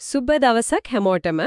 සුබ දවසක් හැමෝටම.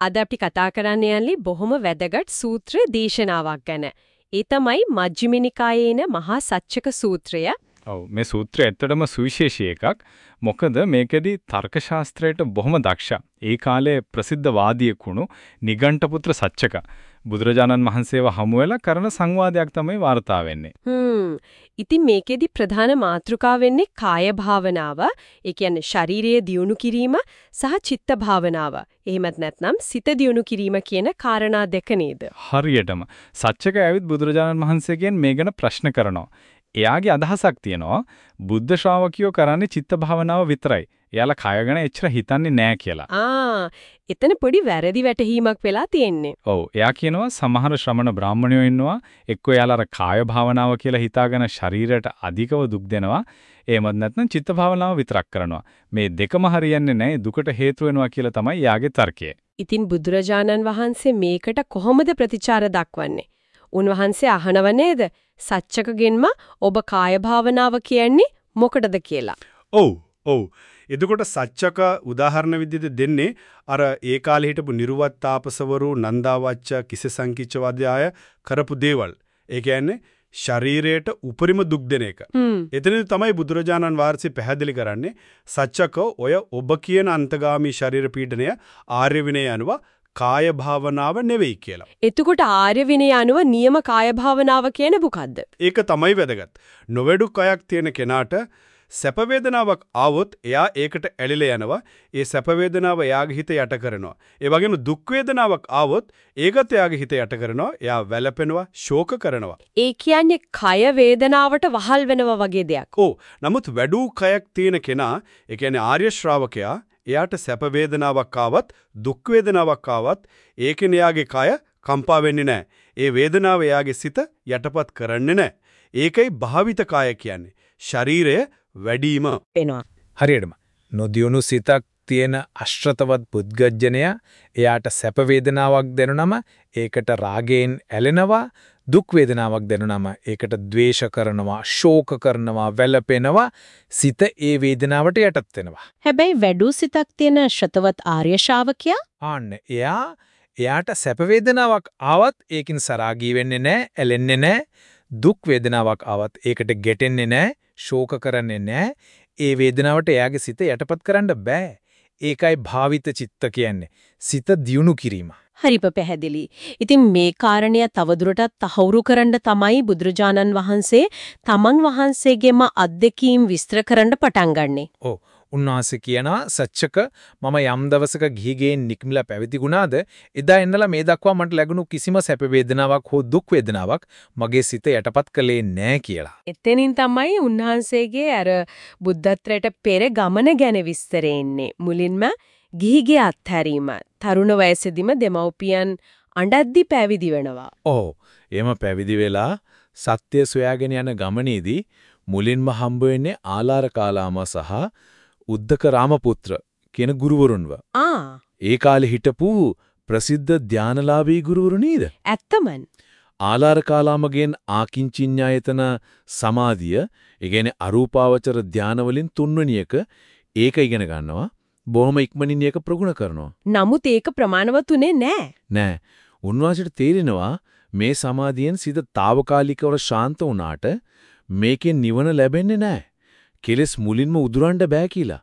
අද අපි කතා කරන්න යන්නේ බොහොම වැදගත් සූත්‍ර දේශනාවක් ගැන. ඒ තමයි මජ්ක්‍ධිම නිකායේ එන මහා සච්චක සූත්‍රය. ඔව් මේ සූත්‍රය ඇත්තටම සුවිශේෂී එකක්. මොකද මේකෙදි තර්ක ශාස්ත්‍රයට බොහොම දක්ෂ. ඒ කාලේ ප්‍රසිද්ධ වාදියෙකුණු නිගණ්ඨපුත්‍ර සච්චක බුදුරජාණන් වහන්සේව හමු වෙලා කරන සංවාදයක් තමයි වාර්තා වෙන්නේ. හ්ම්. ඉතින් මේකෙදි ප්‍රධාන මාතෘකාව වෙන්නේ කාය භාවනාව, ඒ කියන්නේ ශාරීරිය දියුණු කිරීම සහ චිත්ත භාවනාව. එහෙමත් නැත්නම් සිත දියුණු කිරීම කියන කාරණා දෙක නේද? හරියටම සච්චක ඇවිත් බුදුරජාණන් වහන්සේගෙන් මේ ගැන ප්‍රශ්න කරනවා. එයාගේ අදහසක් තියෙනවා බුද්ධ ශ්‍රාවකියෝ කරන්නේ චිත්ත භාවනාව විතරයි. එයාලා කය ගැන එච්චර හිතන්නේ නැහැ කියලා. ආ, එතන පොඩි වැරදි වැටහීමක් වෙලා තියෙන්නේ. ඔව් එයා කියනවා සමහර ශ්‍රමණ බ්‍රාහ්මණයෝ ඉන්නවා එක්කෝ එයාලා අර කාය භාවනාව කියලා හිතාගෙන ශරීරයට අධිකව දුක් දෙනවා එහෙමත් නැත්නම් චිත්ත භාවනාව විතරක් කරනවා මේ දෙකම හරියන්නේ නැහැ දුකට හේතු වෙනවා කියලා තමයි යාගේ තර්කය ඉතින් බුදුරජාණන් වහන්සේ මේකට කොහොමද ප්‍රතිචාර දක්වන්නේ? උන්වහන්සේ අහනව නේද? සච්චකගෙන්ම ඔබ කාය භාවනාව කියන්නේ මොකටද කියලා. ඔව් ඔව් එතකොට සච්චක උදාහරණ විදිහට දෙන්නේ අර ඒ කාලේ හිටපු නිර්වත් තාපසවරු නන්දාවච්ච කිසසංකිච්ච වදයාය කරපු දේවල්. ඒ කියන්නේ ශරීරයට උපරිම දුක් දෙන එක. එතනදී තමයි බුදුරජාණන් වහන්සේ පැහැදිලි කරන්නේ සච්චක ඔය ඔබ කියන අන්තගාමී ශරීර පීඩනය ආර්ය විනය අනුව කාය භාවනාව නෙවෙයි කියලා. එතකොට ආර්ය විනය අනුව නියම කාය භාවනාව කියන්නේ මොකද්ද? ඒක තමයි වැදගත්. නොවැඩු කයක් තියෙන කෙනාට සැප වේදනාවක් ආවොත් එයා ඒකට ඇලිලා යනවා. ඒ සැප වේදනාව එයාගේ හිත යට කරනවා. ඒ වගේම දුක් වේදනාවක් ආවොත් ඒකත් එයාගේ හිත යට කරනවා. එයා වැළපෙනවා, ශෝක කරනවා. ඒ කියන්නේ කය වේදනාවට වහල් වෙනවා වගේ දෙයක්. ඔව්. නමුත් වැඩූ කයක් තියෙන කෙනා, ඒ කියන්නේ ආර්ය ශ්‍රාවකයා, එයාට සැප වේදනාවක් ආවත්, දුක් වේදනාවක් ආවත්, ඒකෙන් එයාගේ කය කම්පා වෙන්නේ නැහැ. ඒ වේදනාව එයාගේ සිත යටපත් කරන්නේ නැහැ. ඒකයි භාවිත කාය කියන්නේ. ශරීරය වැඩිම. වෙනවා. හරියටම. නොදියුණු සිතක් තියෙන අශ්‍රතවත් පුද්ගජනය එයාට සැප වේදනාවක් දෙනුනම ඒකට රාගයෙන් ඇලෙනවා දුක් වේදනාවක් දෙනුනම ඒකට ද්වේෂ කරනවා ශෝක කරනවා වැළපෙනවා සිත ඒ වේදනාවට යටත් වෙනවා. හැබැයි වැඩි සිතක් තියෙන ශ්‍රතවත් ආර්ය ශාවකයා ආන්න. එයා එයාට සැප වේදනාවක් ආවත් ඒකින් සරාගී වෙන්නේ නැහැ ඇලෙන්නේ නැහැ දුක් වේදනාවක් ආවත් ඒකට ගැටෙන්නේ නැහැ ශෝක කරන්නේ නැහැ. ඒ වේදනාවට එයාගේ සිත යටපත් කරන්න බෑ. ඒකයි භාවිත චිත්ත කියන්නේ. සිත දියුණු කිරීම. හරිප පැහැදිලි. ඉතින් මේ කාරණය තවදුරටත් තහවුරු කරන්න තමයි බුදුරජාණන් වහන්සේ තමන් වහන්සේගේම අත්දැකීම් විස්තර කරන්න පටන් ගන්නෙ. ඔව්. උන්වහන්සේ කියනවා සච්චක මම යම් දවසක ගිහිගෙන් නික්මිලා පැවිදිුණාද එදා එන්නලා මේ දක්වා මට ලැබුණු කිසිම සැප වේදනාවක් හෝ දුක් වේදනාවක් මගේ සිත යටපත් කළේ නැහැ කියලා. එතනින් තමයි උන්වහන්සේගේ අර බුද්ධත්වයට පෙර ගමන ගැන විස්තර එන්නේ. මුලින්ම ගිහිගේ අත්හැරීම. තරුණ වයසේදීම දෙමව්පියන් අඬද්දි පැවිදි වෙනවා. ඔව්. එම පැවිදි වෙලා සත්‍ය සොයාගෙන යන ගමනේදී මුලින්ම හම්බ වෙන්නේ ආලාර කාලාම සහ උද්දක රාමපුත්‍ර කියන ගුරුවරුන්ව. ආ. ඒ කාලේ හිටපු ප්‍රසිද්ධ ධානලාභී ගුරුවරු නේද? ඇත්තමන්. ආලාර කාලාමගෙන් ආකින්චිඤ්ඤායතන සමාධිය, ඒ කියන්නේ අරූපාවචර ධාන වලින් තුන්වෙනි එක ඒක ඉගෙන ගන්නවා. බොහොම ඉක්මනින් ඒක ප්‍රගුණ කරනවා. නමුත් ඒක ප්‍රමාණවතුනේ නෑ. නෑ. උන්වහන්සේට තේරෙනවා මේ සමාධියෙන් සිත తాවකාලිකව ශාන්ත වුණාට මේකෙන් නිවන ලැබෙන්නේ නැහැ. කෙලස් මුලින්ම උදුරන්න බෑ කියලා.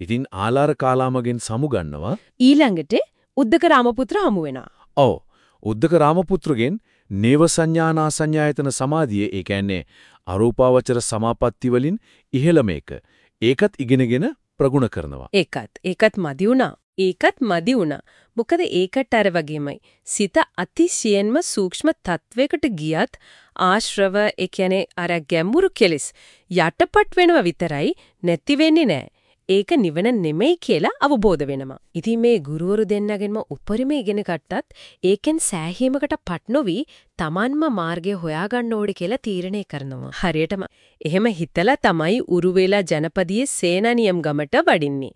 ඉතින් ආලාර කාලාමගෙන් සමුගන්නවා. ඊළඟට උද්දක රාමපුත්‍ර හමු වෙනවා. ඔව්. උද්දක රාමපුත්‍රගෙන් නේව සංඥානා සංඥායතන සමාධිය ඒ කියන්නේ අරූපාවචර සමාපatti වලින් ඉහළ මේක. ඒකත් ඉගෙනගෙන ප්‍රගුණ කරනවා. ඒකත් ඒකත් මදි වුණා. ඒකත් මදි වුණා. මොකද ඒකට අර වගේමයි. සිත අතිශයින්ම සූක්ෂම තත්වයකට ගියත් ආශ්‍රව ඒ කියන්නේ අර ගැඹුරු කෙලස් යටපත් වෙනව විතරයි නැති වෙන්නේ නැහැ. ඒක නිවන නෙමෙයි කියලා අවබෝධ වෙනවා. ඉතින් මේ ගුරුවරු දෙන්නගෙන්ම උපරිම ඉගෙන ගත්තත් ඒකෙන් සෑහීමකට පත් නොවි Tamanම මාර්ගය හොයාගන්න ඕනේ කියලා තීරණය කරනවා. හරියටම එහෙම හිතලා තමයි උරුවෙලා ජනපදයේ සේනානියම් ගමට වඩින්නේ.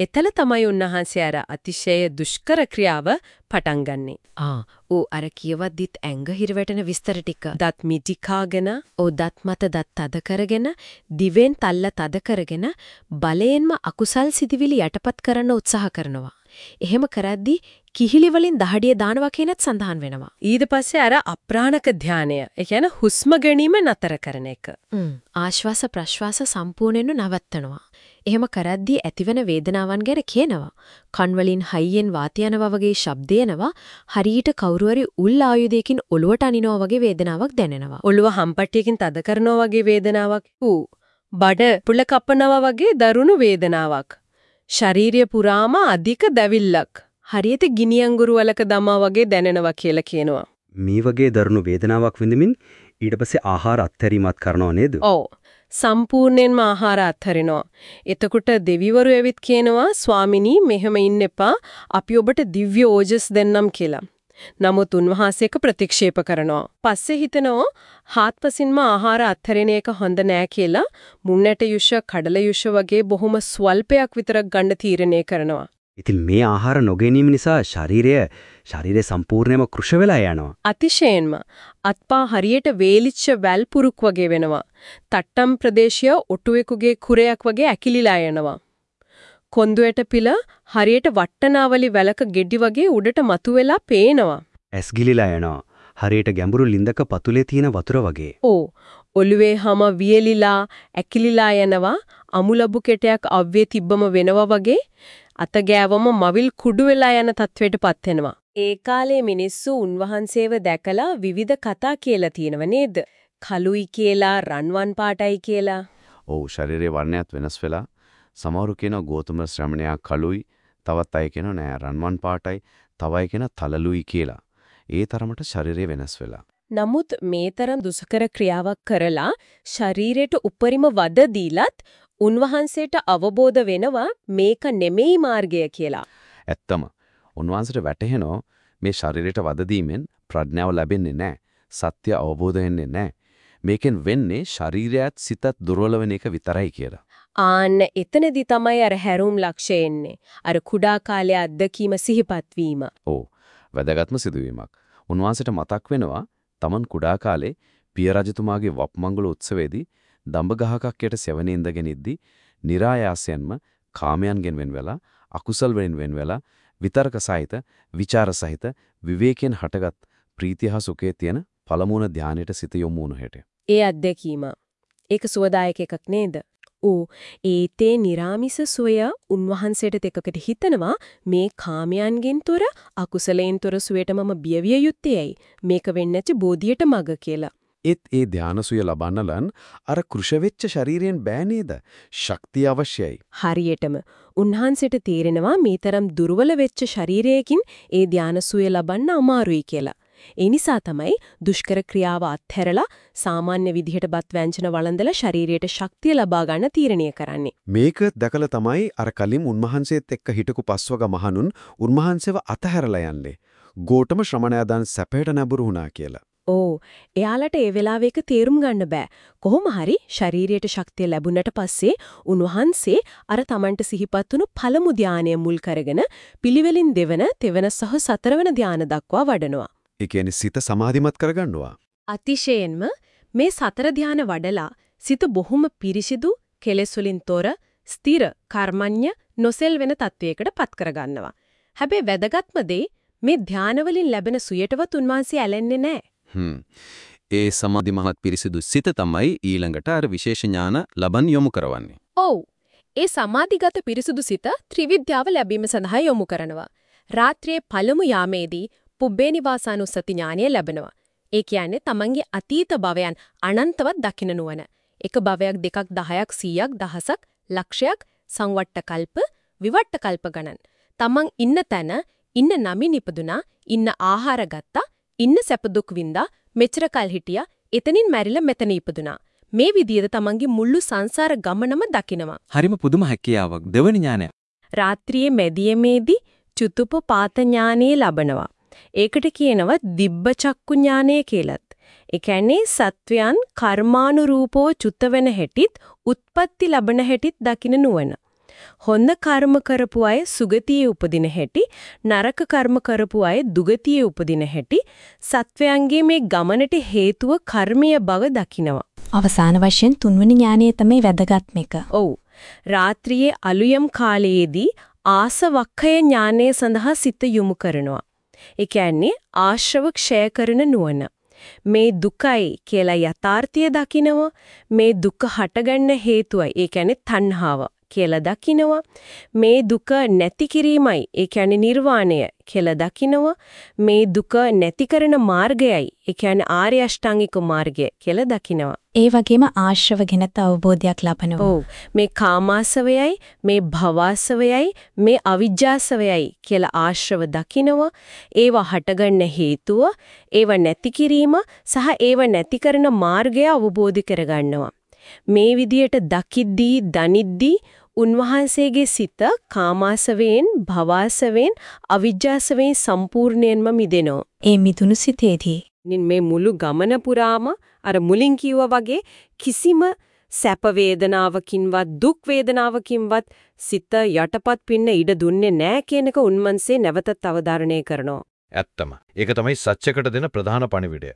එතල තමයි උන්වහන්සේ අර අතිශය දුෂ්කර ක්‍රියාව පටන් ගන්නෙ. ආ ඌ අර කියවද්දිත් ඇඟ හිරවැටෙන විස්තර ටික. දත් මිටිකාගෙන, ඕ දත් මත දත් තද කරගෙන, දිවෙන් තල්ල තද කරගෙන බලයෙන්ම අකුසල් සිටිවිලි යටපත් කරන්න උත්සාහ කරනවා. එහෙම කරද්දී කිහිලි වලින් දහඩිය දානවා කියනත් සඳහන් වෙනවා. ඊට පස්සේ අර අප්‍රාණක ධානය, ඒ කියන්නේ හුස්ම ගැනීම නතර කරන එක. ආශ්වාස ප්‍රශ්වාස සම්පූර්ණයෙන්ම නවත්තනවා. එහෙම කරද්දී ඇතිවන වේදනාවන් ගැන කියනවා. කන් වලින් හයියෙන් වාත යනවා වගේ ශබ්ද එනවා. හරියට කවුරු හරි උල් ආයුධයකින් ඔලුවට අනිනවා වගේ වේදනාවක් දැනෙනවා. ඔළුව හම්පට්ටියකින් තද කරනවා වගේ වේදනාවක්. ඌ බඩ පුල කපනවා වගේ දරුණු වේදනාවක්. ශාරීරිය පුරාම අධික දැවිල්ලක්. හරියට ගිනි අඟුරු වලක දමා වගේ දැනෙනවා කියලා කියනවා. මේ වගේ දරුණු වේදනාවක් විඳමින් ඊට පස්සේ ආහාර අත්හැරීමත් කරනව නේද? ඔව්. සම්පූර්ණයෙන්ම ආහාර අත්හරිනවා. එතකොට දෙවිවරු ඇවිත් කියනවා ස්වාමිනී මෙහෙම ඉන්න එපා. අපි ඔබට දිව්‍ය ඕජස් දෙන්නම් කියලා. නමුත් උන්වහන්සේක ප්‍රතික්ෂේප කරනවා. පස්සේ හිතනවා හාත්පසින්ම ආහාර අත්හැරෙන එක හොඳ නෑ කියලා මුන්නට යුෂ කඩල යුෂ වගේ බොහොම ස්වල්පයක් විතරක් ගන්න තීරණය කරනවා. ඉතින් මේ ආහාර නොගැනීම නිසා ශරීරය ශරීරය සම්පූර්ණයෙන්ම කෘෂ වෙලා යනවා. අතිශයින්ම අත්පා හරියට වේලිච්ච වැල් පුරුක් වගේ වෙනවා. තට්ටම් ප්‍රදේශය ඔටුවෙකුගේ කුරයක් වගේ ඇකිලිලා යනවා. කොන්දුයට පිළ හරියට වට්ටනාවලි වැලක ගෙඩි වගේ උඩට මතුවෙලා පේනවා. ඇස් ගිලිලා යනවා. හරියට ගැඹුරු ලින්දක පතුලේ තියෙන වතුර වගේ. ඕ ඔළුවේ හැම වියලිලා ඇකිලිලා යනවා අමුලබු කෙටයක් අව්වේ තිබ්බම වෙනවා වගේ අත ගෑවම මවිල් කුඩු වෙලා යන තත්වයටපත් වෙනවා. ඒ කාලේ මිනිස්සු උන්වහන්සේව දැකලා විවිධ කතා කියලා තියෙනව නේද? කළුයි කියලා, රන්වන් පාටයි කියලා. ඔව් ශරීරයේ වර්ණයත් වෙනස් වෙලා සමහරු කියනවා ගෝතම ශ්‍රමණයා කළුයි, තවත් අය කියනවා නෑ රන්වන් පාටයි, තව අය කියනවා තලලුයි කියලා. ඒ තරමට ශරීරය වෙනස් වෙලා. නමුත් මේ තරම් දුෂ්කර ක්‍රියාවක් කරලා ශරීරයට උපරිම වද දීලත් උන්වහන්සේට අවබෝධ වෙනවා මේක නෙමෙයි මාර්ගය කියලා. ඇත්තම උන්වහන්සේට වැටහෙනවා මේ ශරීරයට වද දීමෙන් ප්‍රඥාව ලැබෙන්නේ නැහැ. සත්‍ය අවබෝධ වෙන්නේ නැහැ. මේකෙන් වෙන්නේ ශරීරයත් සිතත් දුර්වල වෙන එක විතරයි කියලා. ආන්න එතනදි තමයි අර හැරුම් ලක්ෂය එන්නේ. අර කුඩා කාලයේ අත්දැකීම සිහිපත් වීම. ඔව්. වැදගත්ම සිදුවීමක්. උන්වහන්සේට මතක් වෙනවා තමන් කුඩා කාලේ පිය රජතුමාගේ වප්මංගල උත්සවයේදී දඹ ගහක් යට සෙවණේ ඉඳගෙන ඉද්දි નિરાයාසයෙන්ම කාමයන්ගෙන් වෙන් වෙලා අකුසල් වලින් වෙන් වෙලා විතර්ක සහිත, ਵਿਚාර සහිත, විවේකයෙන් හටගත් ප්‍රීතිය හා සුඛයේ තියෙන පළමුණ ධානයට සිත යොමු වුණු හැටේ. ඒ අත්දැකීම ඒක සුවදායක එකක් නේද? ඌ ඒතේ निराமிස සොය උන්වහන්සේට දෙකකට හිතනවා මේ කාමයන්ගෙන් තොර අකුසලයෙන් තොර සුවයට මම බියවිය යුත්තේයි මේක වෙන්නේ නැති බෝධියට මග කියලා. ඒත් ඒ ධානසුය ලබන්න ලන් අර කෘෂ වෙච්ච ශරීරයෙන් බෑ නේද? ශක්තිය අවශ්‍යයි. හරියටම උන්වහන්සේට තේරෙනවා මේ තරම් දුර්වල වෙච්ච ශරීරයකින් ඒ ධානසුය ලබන්න අමාරුයි කියලා. ඒ නිසා තමයි දුෂ්කර ක්‍රියාව අත්හැරලා සාමාන්‍ය විදිහට බත් ව්‍යංජන වළඳලා ශරීරයට ශක්තිය ලබා ගන්න තීරණය කරන්නේ. මේක දැකලා තමයි අර කලින් උන්වහන්සේත් එක්ක හිටපු පස්වග මහණුන් උන්වහන්සේව අතහැරලා යන්නේ. ගෝඨම ශ්‍රමණයාදන් සැපයට නැඹුරු වුණා කියලා. ඕ එයාලට ඒ වෙලාවේ ඒක තේරුම් ගන්න බෑ. කොහොම හරි ශරීරයට ශක්තිය ලැබුණට පස්සේ උන්වහන්සේ අර Tamanට සිහිපත් වුණු පළමු ධානය මුල් කරගෙන පිළිවෙලින් දෙවන, තෙවන සහ සතරවන ධාන දක්වා වඩනවා. ඒ කියන්නේ සිත සමාධිමත් කරගන්නවා. අතිශයින්ම මේ සතර ධාන වඩලා සිත බොහොම පිරිසිදු, කෙලෙස් තොර, ස්ථිර, කර්මඤ්ඤ, නොසෙල් වෙන තත්වයකට පත් කරගන්නවා. හැබැයි වැදගත්ම දේ මේ ධාන වලින් ලැබෙන සුවයටවත් උන්වහන්සේ ඇලෙන්නේ නැහැ. හ්ම්. ඒ සමාධිමත් පිරිසිදු සිත තමයි ඊළඟට අර විශේෂ ඥාන ලබන් යොමු කරවන්නේ. ඔව්. ඒ සමාධිගත පිරිසුදු සිත ත්‍රිවිද්‍යාව ලැබීම සඳහා යොමු කරනවා. රාත්‍රියේ පළමු යාමේදී පුබ්බේ නිවාසානුස්සති ඥානය ලැබෙනවා. ඒ කියන්නේ තමන්ගේ අතීත භවයන් අනන්තවත් දකින්න නුවණ. එක භවයක් දෙකක් 10ක් 100ක් දහසක් ලක්ෂයක් සංවට්ට කල්ප විවට්ට කල්ප ගණන්. තමන් ඉන්න තැන ඉන්න නමින් ඉපදුනා ඉන්න ආහාර ගත්තා ඉන්න සැප දුක් වින්දා මෙච්චර කල් හිටියා එතනින් මැරිලා මෙතන ඉපදුනා. මේ විදිහට තමන්ගේ මුළු සංසාර ගමනම දකිනවා. හරිම පුදුම හැකියාවක් දෙවනි ඥානය. රාත්‍රියේ මෙදියමේදී චුතුප පාත ඥානෙ ලබනවා. ඒකට කියනවා දිබ්බ චක්කු ඥානය කියලත්. ඒ කියන්නේ සත්වයන් කර්මානුරූපව චුත වෙන හැටිත් උත්පත්ති ලබන හැටිත් දකින නුවණ. හොඳ කර්ම කරපු අය සුගතියේ උපදින හැටි, නරක කර්ම කරපු අය දුගතියේ උපදින හැටි, සත්වයන්ගේ මේ ගමනට හේතුව කර්මීය බව දකිනවා. අවසාන වශයෙන් තුන්වෙනි ඥානය තමයි වැදගත්ම එක. ඔව්. රාත්‍රියේ අලුයම් කාලයේදී ආසවක්ඛය ඥානය සඳහා සිත යොමු කරනවා. ඒ කියන්නේ ආශ්‍රව ක්ෂය කරන නුවණ. මේ දුකයි කියලා යථාර්ථය දකිනවා මේ දුක හටගන්න හේතුවයි ඒ කියන්නේ තණ්හාව කියලා දකිනවා. මේ දුක නැති කිරීමයි. ඒ කියන්නේ නිර්වාණය කියලා දකිනවා. මේ දුක නැති කරන මාර්ගයයි. ඒ කියන්නේ ආර්ය අෂ්ටාංගික මාර්ගය කියලා දකිනවා. ඒ වගේම ආශ්‍රව ගැනත් අවබෝධයක් ලබනවා. ඔව්. මේ කාමාසවයයි මේ භවසවයයි මේ අවිජ්ජාසවයයි කියලා ආශ්‍රව දකිනවා. ඒවා හටගන්න හේතුව ඒව නැති කිරීම සහ ඒව නැති කරන මාර්ගය අවබෝධ කරගන්නවා. මේ විදියට දකිද්දී දනිද්දී උන්වහන්සේගේ සිත කාමාසවෙන් භවසවෙන් අවිජ්ජාසවෙන් සම්පූර්ණයෙන්ම මිදෙනවා. ඒ මිදුණු සිතේදී මේ මුළු ගමන පුරාම අර මුලින් කිව්වා වගේ කිසිම සැප වේදනාවකින්වත් දුක් වේදනාවකින්වත් සිත යටපත් පින්න ඉඩ දුන්නේ නැහැ කියන එක උන්වන්සේ නැවතත් අවධාරණය කරනවා. ඇත්තම. ඒක තමයි සත්‍යකට දෙන ප්‍රධාන පණිවිඩය.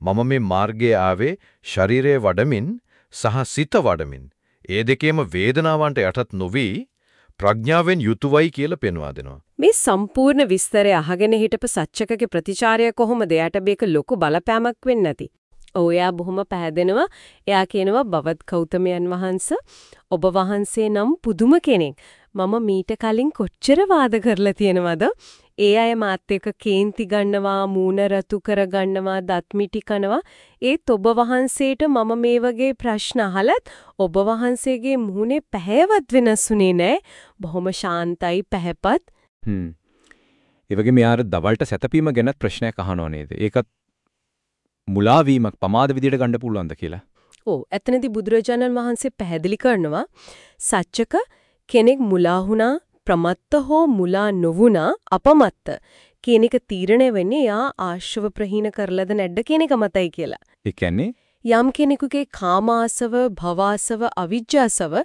මම මේ මාර්ගයේ ආවේ ශරීරයේ වඩමින් සහ සිත වඩමින්. ඒ දෙකේම වේදනාවන්ට යටත් නොවි ප්‍රඥාවෙන් යුතුයවයි කියලා පෙන්වා දෙනවා. මේ සම්පූර්ණ විස්තරය අහගෙන හිටපු සත්‍යකගේ ප්‍රතිචාරය කොහොමද? එයාට මේක ලොකු බලපෑමක් වෙන්නේ නැති. ඔයා බොහොම පැහැදෙනවා. එයා කියනවා බවත් කෞතමයන් වහන්ස ඔබ වහන්සේ නම් පුදුම කෙනෙක්. මම මීට කලින් කොච්චර වාද කරලා තියෙනවද? ඒ අය මාත් එක්ක කේන්ති ගන්නවා, මූණ රතු කරගන්නවා, දත් මිටි කනවා. ඒත් ඔබ වහන්සේට මම මේ වගේ ප්‍රශ්න අහලත් ඔබ වහන්සේගේ මූණේ පැහැයවත් වෙනසුනේ නැහැ. බොහොම ශාන්තයි පැහැපත්. හ්ම්. ඒ වගේ මෙයාර දවල්ට සැතපීම ගැනත් ප්‍රශ්නයක් අහනවා නේද? ඒකත් මුලා වීමක් පමාද විදියට ගන්න පුළුවන්ද කියලා. ඔව් එතනදී බුදුරජාණන් වහන්සේ පැහැදිලි කරනවා සත්‍යක කෙනෙක් මුලා වුණා ප්‍රමත්ත හෝ මුලා නොවුණා අපමත්ත කියන එක තීරණය වෙන්නේ යා ආශ්‍රව ප්‍රහීන කරලද නැද්ද කියන එක මතයි කියලා. ඒ කියන්නේ යම් කෙනෙකුගේ කාමාසව භවාසව අවිජ්ජාසව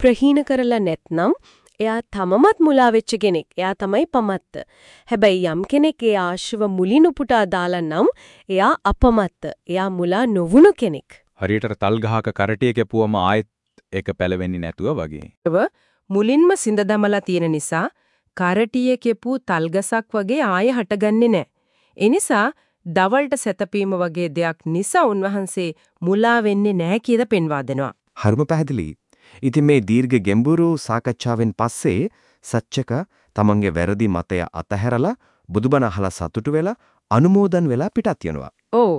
ප්‍රහීන කරලා නැත්නම් එයා තමමත් මුලා වෙච්ච කෙනෙක්. එයා තමයි පමත්ත. හැබැයි යම් කෙනෙක් ඒ ආශ්‍රව මුලින් උපුටා දාලා නම් එයා අපමත්ත. එයා මුලා නොවුණු කෙනෙක්. හරියට තල් ගහක කරටිය කැපුවම ආයෙත් ඒක පැලවෙන්නේ නැතුව වගේ. මුලින්ම සිඳ දමලා තියෙන නිසා කරටිය කෙපු තල්ගසක් වගේ ආයෙ හටගන්නේ නැහැ. ඒ නිසා දවල්ට සැතපීම වගේ දෙයක් නිසා උන්වහන්සේ මුලා වෙන්නේ නැහැ කියලා පෙන්වා දෙනවා. හරිම පැහැදිලි. ඉතින් මේ දීර්ඝ ගැඹුරු සාකච්ඡාවෙන් පස්සේ සච්චක තමන්ගේ වැරදි මතය අතහැරලා බුදුබණ අහලා සතුටු වෙලා අනුමෝදන් වෙලා පිටත් යනවා. ඔව්.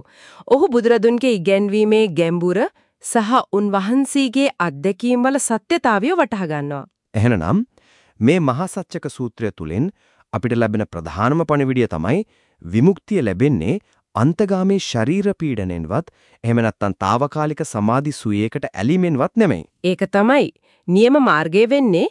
ඔහු බුදුරදුන්ගේ ඉගැන්වීමේ ගැඹුර සහ උන්වහන්සේගේ අත්දැකීම් වල සත්‍යතාවය වටහා ගන්නවා. එහෙනම් මේ මහා සත්‍යක සූත්‍රය තුලින් අපිට ලැබෙන ප්‍රධානම පණිවිඩය තමයි විමුක්තිය ලැබෙන්නේ අන්තගාමී ශරීර පීඩණයෙන්වත් එහෙම නැත්නම් తాවකාලික සමාධි සුවයකට ඇලීමෙන්වත් නෙමෙයි. ඒක තමයි නියම මාර්ගය වෙන්නේ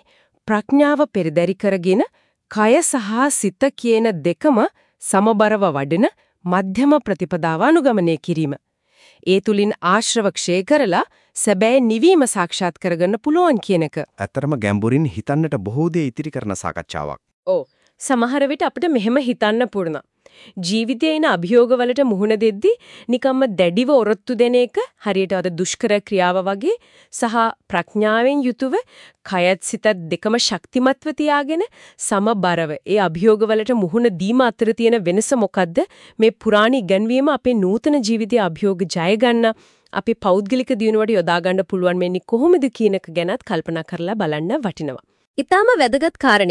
ප්‍රඥාව පෙරදරි කරගෙන කය සහ සිත කියන දෙකම සමබරව වඩන මධ්‍යම ප්‍රතිපදාව අනුගමනය කිරීම. ඒ තුලින් ආශ්‍රව ක්ෂය කරලා සැබෑ නිවීම සාක්ෂාත් කරගන්න පුළුවන් කියන එක. ඇත්තරම ගැඹුරින් හිතන්නට බොහෝ දේ ඉතිරි කරන සාකච්ඡාවක්. ඔව්. සමහර විට අපිට මෙහෙම හිතන්න පුරුණ. ජීවිතයේ එන අභියෝගවලට මුහුණ දෙද්දී නිකම්ම දැඩිව ඔරොත්තු දෙන එක හරියට අද දුෂ්කර ක්‍රියාව වගේ සහ ප්‍රඥාවෙන් යුතුව කයත් සිතත් දෙකම ශක්තිමත්ව තියාගෙන සමබරව ඒ අභියෝගවලට මුහුණ දීම අතර තියෙන වෙනස මොකද්ද මේ පුරාණ ඉගැන්වීම අපේ නූතන ජීවිතයේ අභියෝග ජය ගන්න අපේ පෞද්ගලික දියුණුවට යොදා ගන්න පුළුවන් මෙන්නේ කොහොමද කියන එක ගැනත් කල්පනා කරලා බලන්න වටිනවා. ඊටාම වැදගත් කාරණයක්